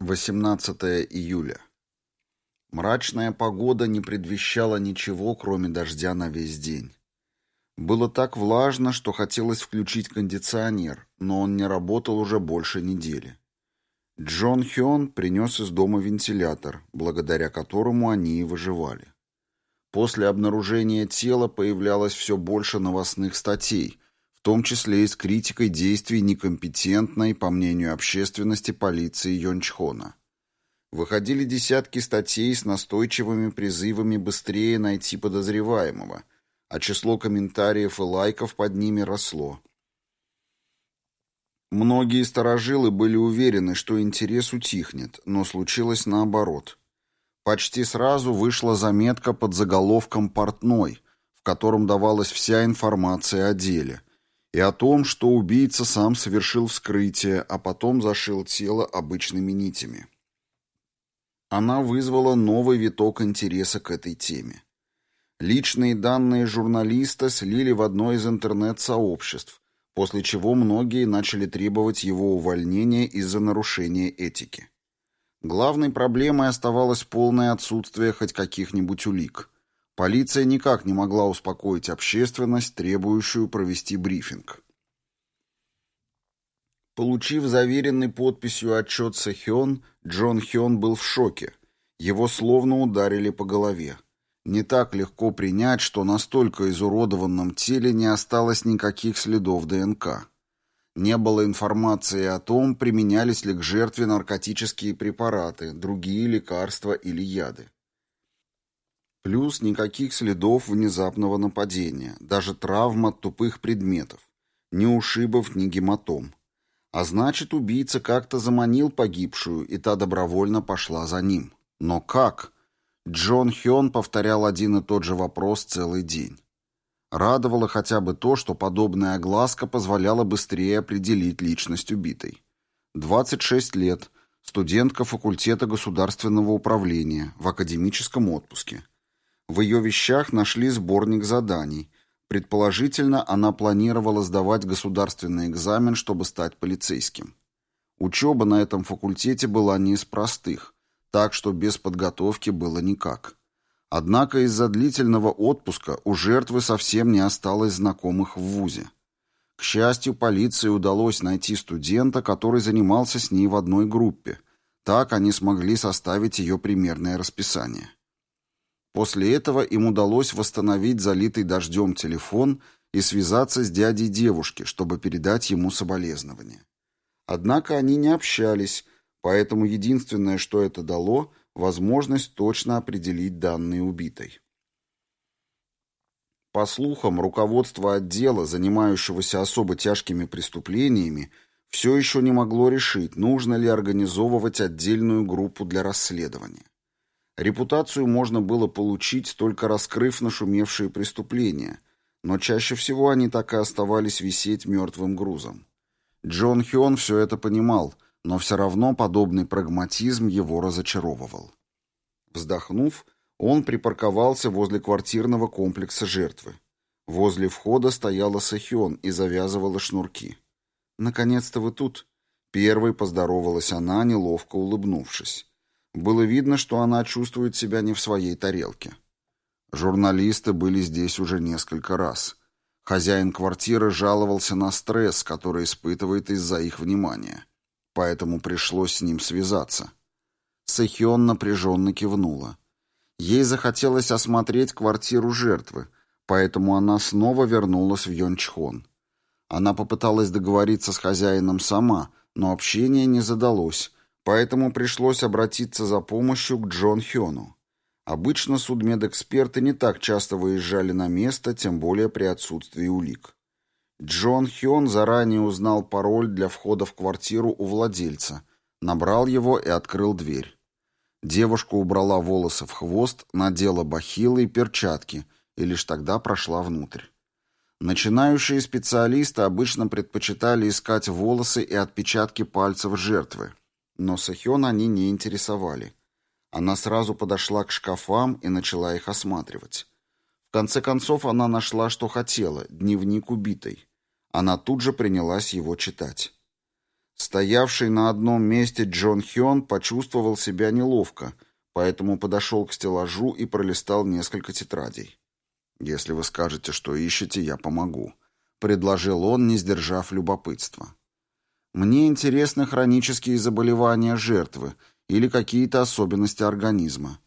18 июля. Мрачная погода не предвещала ничего, кроме дождя на весь день. Было так влажно, что хотелось включить кондиционер, но он не работал уже больше недели. Джон Хён принес из дома вентилятор, благодаря которому они и выживали. После обнаружения тела появлялось все больше новостных статей, том числе и с критикой действий некомпетентной, по мнению общественности, полиции Йончхона. Выходили десятки статей с настойчивыми призывами быстрее найти подозреваемого, а число комментариев и лайков под ними росло. Многие сторожилы были уверены, что интерес утихнет, но случилось наоборот. Почти сразу вышла заметка под заголовком «Портной», в котором давалась вся информация о деле – и о том, что убийца сам совершил вскрытие, а потом зашил тело обычными нитями. Она вызвала новый виток интереса к этой теме. Личные данные журналиста слили в одно из интернет-сообществ, после чего многие начали требовать его увольнения из-за нарушения этики. Главной проблемой оставалось полное отсутствие хоть каких-нибудь улик – Полиция никак не могла успокоить общественность, требующую провести брифинг. Получив заверенный подписью отчет Сэхён, Джон Хён был в шоке. Его словно ударили по голове. Не так легко принять, что на столько изуродованном теле не осталось никаких следов ДНК. Не было информации о том, применялись ли к жертве наркотические препараты, другие лекарства или яды. Плюс никаких следов внезапного нападения, даже травм от тупых предметов, ни ушибов, ни гематом. А значит, убийца как-то заманил погибшую, и та добровольно пошла за ним. Но как? Джон Хён повторял один и тот же вопрос целый день. Радовало хотя бы то, что подобная огласка позволяла быстрее определить личность убитой. 26 лет, студентка факультета государственного управления, в академическом отпуске. В ее вещах нашли сборник заданий. Предположительно, она планировала сдавать государственный экзамен, чтобы стать полицейским. Учеба на этом факультете была не из простых, так что без подготовки было никак. Однако из-за длительного отпуска у жертвы совсем не осталось знакомых в ВУЗе. К счастью, полиции удалось найти студента, который занимался с ней в одной группе. Так они смогли составить ее примерное расписание. После этого им удалось восстановить залитый дождем телефон и связаться с дядей девушки, чтобы передать ему соболезнования. Однако они не общались, поэтому единственное, что это дало, возможность точно определить данные убитой. По слухам, руководство отдела, занимающегося особо тяжкими преступлениями, все еще не могло решить, нужно ли организовывать отдельную группу для расследования. Репутацию можно было получить, только раскрыв нашумевшие преступления, но чаще всего они так и оставались висеть мертвым грузом. Джон Хён все это понимал, но все равно подобный прагматизм его разочаровывал. Вздохнув, он припарковался возле квартирного комплекса жертвы. Возле входа стояла Сэхён и завязывала шнурки. «Наконец-то вы тут!» Первой поздоровалась она, неловко улыбнувшись. Было видно, что она чувствует себя не в своей тарелке. Журналисты были здесь уже несколько раз. Хозяин квартиры жаловался на стресс, который испытывает из-за их внимания. Поэтому пришлось с ним связаться. Сэхион напряженно кивнула. Ей захотелось осмотреть квартиру жертвы, поэтому она снова вернулась в Йончхон. Она попыталась договориться с хозяином сама, но общение не задалось, Поэтому пришлось обратиться за помощью к Джон Хёну. Обычно судмедэксперты не так часто выезжали на место, тем более при отсутствии улик. Джон Хён заранее узнал пароль для входа в квартиру у владельца, набрал его и открыл дверь. Девушка убрала волосы в хвост, надела бахилы и перчатки и лишь тогда прошла внутрь. Начинающие специалисты обычно предпочитали искать волосы и отпечатки пальцев жертвы, но Сахён они не интересовали. Она сразу подошла к шкафам и начала их осматривать. В конце концов она нашла, что хотела, дневник убитой. Она тут же принялась его читать. Стоявший на одном месте Джон Хён почувствовал себя неловко, поэтому подошел к стеллажу и пролистал несколько тетрадей. «Если вы скажете, что ищете, я помогу», — предложил он, не сдержав любопытства. «Мне интересны хронические заболевания жертвы или какие-то особенности организма.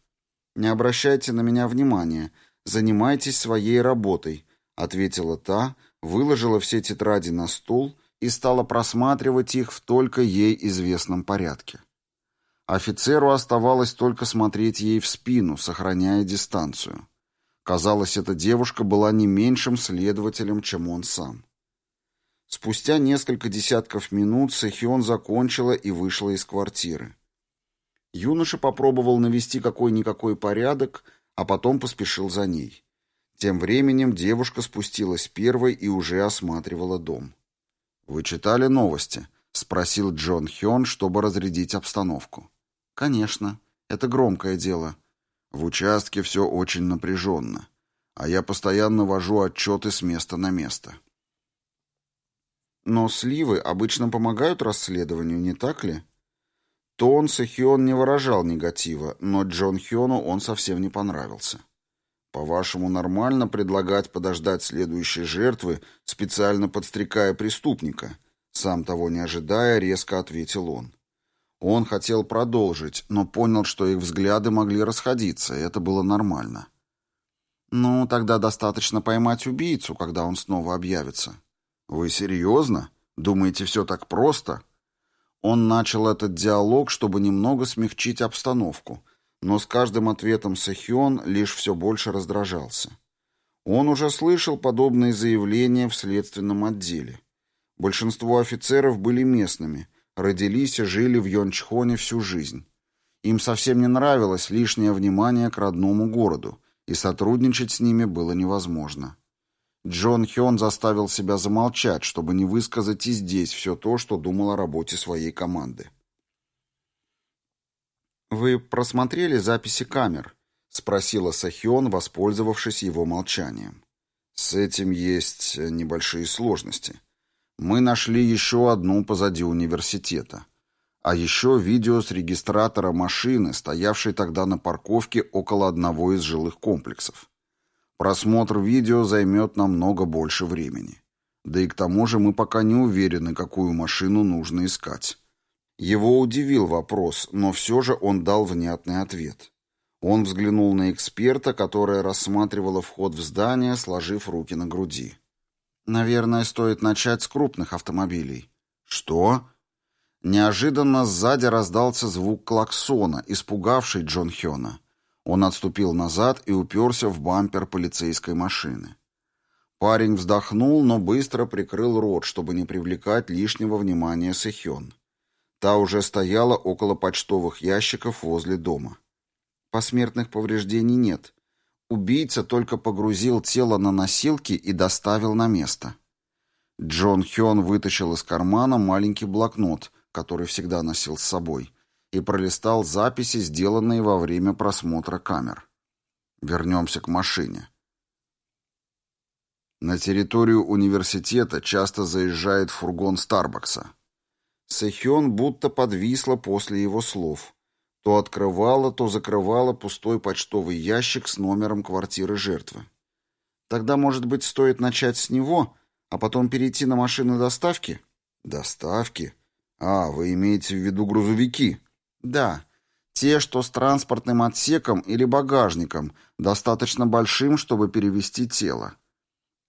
Не обращайте на меня внимания, занимайтесь своей работой», — ответила та, выложила все тетради на стол и стала просматривать их в только ей известном порядке. Офицеру оставалось только смотреть ей в спину, сохраняя дистанцию. Казалось, эта девушка была не меньшим следователем, чем он сам. Спустя несколько десятков минут Сэхион закончила и вышла из квартиры. Юноша попробовал навести какой-никакой порядок, а потом поспешил за ней. Тем временем девушка спустилась первой и уже осматривала дом. «Вы читали новости?» — спросил Джон Хён, чтобы разрядить обстановку. «Конечно. Это громкое дело. В участке все очень напряженно, а я постоянно вожу отчеты с места на место. Но сливы обычно помогают расследованию, не так ли? Тон Сэхион не выражал негатива, но Джон Хёну он совсем не понравился. По-вашему, нормально предлагать подождать следующей жертвы, специально подстрекая преступника? Сам того не ожидая, резко ответил он. Он хотел продолжить, но понял, что их взгляды могли расходиться, и это было нормально. «Ну, тогда достаточно поймать убийцу, когда он снова объявится». «Вы серьезно? Думаете, все так просто?» Он начал этот диалог, чтобы немного смягчить обстановку, но с каждым ответом Сахион лишь все больше раздражался. Он уже слышал подобные заявления в следственном отделе. Большинство офицеров были местными, родились и жили в Йончхоне всю жизнь. Им совсем не нравилось лишнее внимание к родному городу, и сотрудничать с ними было невозможно. Джон Хён заставил себя замолчать, чтобы не высказать и здесь все то, что думал о работе своей команды. «Вы просмотрели записи камер?» — спросила Сахион, воспользовавшись его молчанием. «С этим есть небольшие сложности», мы нашли еще одну позади университета. А еще видео с регистратора машины, стоявшей тогда на парковке около одного из жилых комплексов. Просмотр видео займет намного больше времени. Да и к тому же мы пока не уверены, какую машину нужно искать. Его удивил вопрос, но все же он дал внятный ответ. Он взглянул на эксперта, которая рассматривала вход в здание, сложив руки на груди. Наверное, стоит начать с крупных автомобилей. Что? Неожиданно сзади раздался звук клаксона, испугавший Джон Хёна. Он отступил назад и уперся в бампер полицейской машины. Парень вздохнул, но быстро прикрыл рот, чтобы не привлекать лишнего внимания Сэхён. Та уже стояла около почтовых ящиков возле дома. Посмертных повреждений нет. Убийца только погрузил тело на носилки и доставил на место. Джон Хён вытащил из кармана маленький блокнот, который всегда носил с собой, и пролистал записи, сделанные во время просмотра камер. Вернемся к машине. На территорию университета часто заезжает фургон Старбакса. Сэхён будто подвисла после его слов. То открывала, то закрывала пустой почтовый ящик с номером квартиры жертвы. Тогда, может быть, стоит начать с него, а потом перейти на машины доставки? Доставки? А, вы имеете в виду грузовики? Да. Те, что с транспортным отсеком или багажником, достаточно большим, чтобы перевести тело.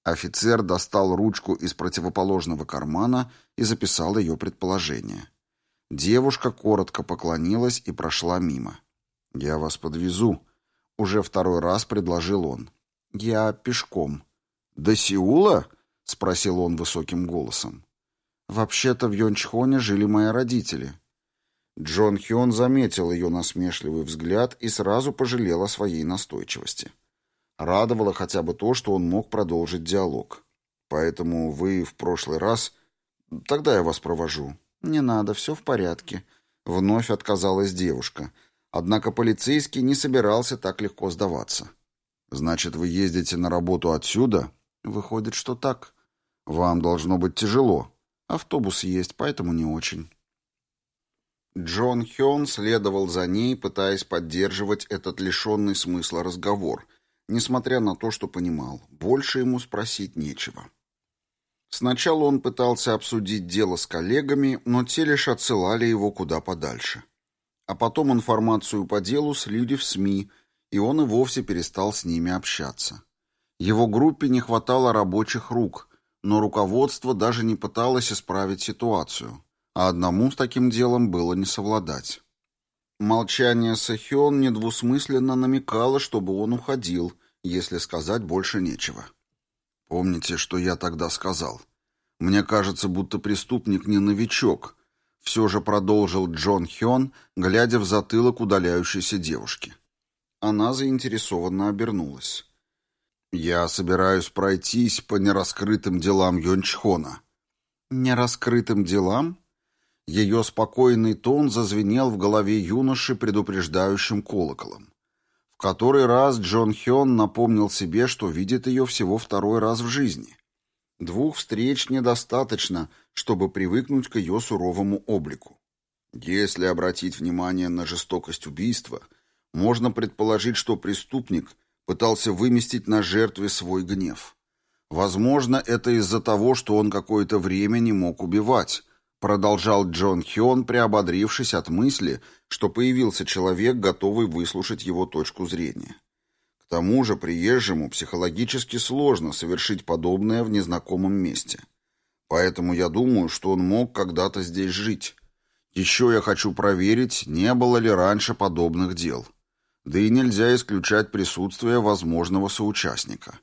Офицер достал ручку из противоположного кармана и записал ее предположение. Девушка коротко поклонилась и прошла мимо. «Я вас подвезу», — уже второй раз предложил он. «Я пешком». «До Сеула?» — спросил он высоким голосом. «Вообще-то в Йончхоне жили мои родители». Джон Хён заметил ее насмешливый взгляд и сразу пожалел о своей настойчивости. Радовало хотя бы то, что он мог продолжить диалог. «Поэтому вы в прошлый раз...» «Тогда я вас провожу. «Не надо, все в порядке», — вновь отказалась девушка. Однако полицейский не собирался так легко сдаваться. «Значит, вы ездите на работу отсюда?» «Выходит, что так. Вам должно быть тяжело». Автобус есть, поэтому не очень. Джон Хён следовал за ней, пытаясь поддерживать этот лишенный смысла разговор, несмотря на то, что понимал, больше ему спросить нечего. Сначала он пытался обсудить дело с коллегами, но те лишь отсылали его куда подальше. А потом информацию по делу слили в СМИ, и он и вовсе перестал с ними общаться. Его группе не хватало рабочих рук, но руководство даже не пыталось исправить ситуацию, а одному с таким делом было не совладать. Молчание Сахион недвусмысленно намекало, чтобы он уходил, если сказать больше нечего. «Помните, что я тогда сказал? Мне кажется, будто преступник не новичок», все же продолжил Джон Хён, глядя в затылок удаляющейся девушки. Она заинтересованно обернулась. «Я собираюсь пройтись по нераскрытым делам Йончхона». «Нераскрытым делам?» Ее спокойный тон зазвенел в голове юноши предупреждающим колоколом. В который раз Джон Хён напомнил себе, что видит ее всего второй раз в жизни. Двух встреч недостаточно, чтобы привыкнуть к ее суровому облику. Если обратить внимание на жестокость убийства, можно предположить, что преступник пытался выместить на жертве свой гнев. Возможно, это из-за того, что он какое-то время не мог убивать, продолжал Джон Хён, приободрившись от мысли, что появился человек, готовый выслушать его точку зрения. К тому же приезжему психологически сложно совершить подобное в незнакомом месте. Поэтому я думаю, что он мог когда-то здесь жить. Еще я хочу проверить, не было ли раньше подобных дел. Да и нельзя исключать присутствие возможного соучастника.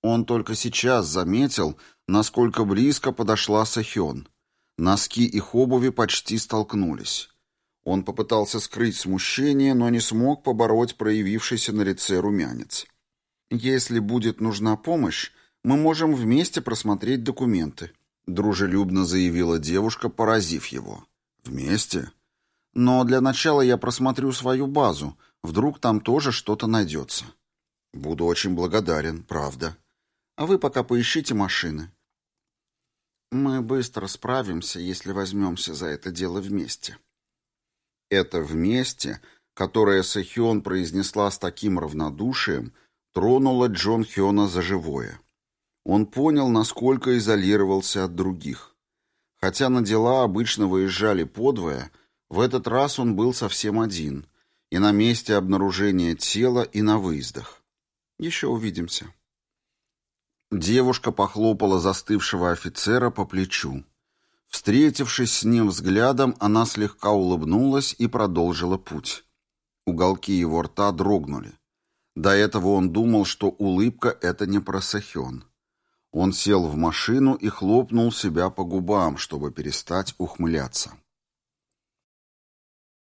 Он только сейчас заметил, насколько близко подошла Сахён. Носки их обуви почти столкнулись. Он попытался скрыть смущение, но не смог побороть проявившийся на лице румянец. «Если будет нужна помощь, мы можем вместе просмотреть документы», — дружелюбно заявила девушка, поразив его. «Вместе?» «Но для начала я просмотрю свою базу. Вдруг там тоже что-то найдется». «Буду очень благодарен, правда. А вы пока поищите машины». «Мы быстро справимся, если возьмемся за это дело вместе», это «вместе», которое Сэхён произнесла с таким равнодушием, тронуло Джон Хёна за живое. Он понял, насколько изолировался от других. Хотя на дела обычно выезжали подвое, в этот раз он был совсем один, и на месте обнаружения тела, и на выездах. Еще увидимся. Девушка похлопала застывшего офицера по плечу. Встретившись с ним взглядом, она слегка улыбнулась и продолжила путь. Уголки его рта дрогнули. До этого он думал, что улыбка — это не про Сахён. Он сел в машину и хлопнул себя по губам, чтобы перестать ухмыляться.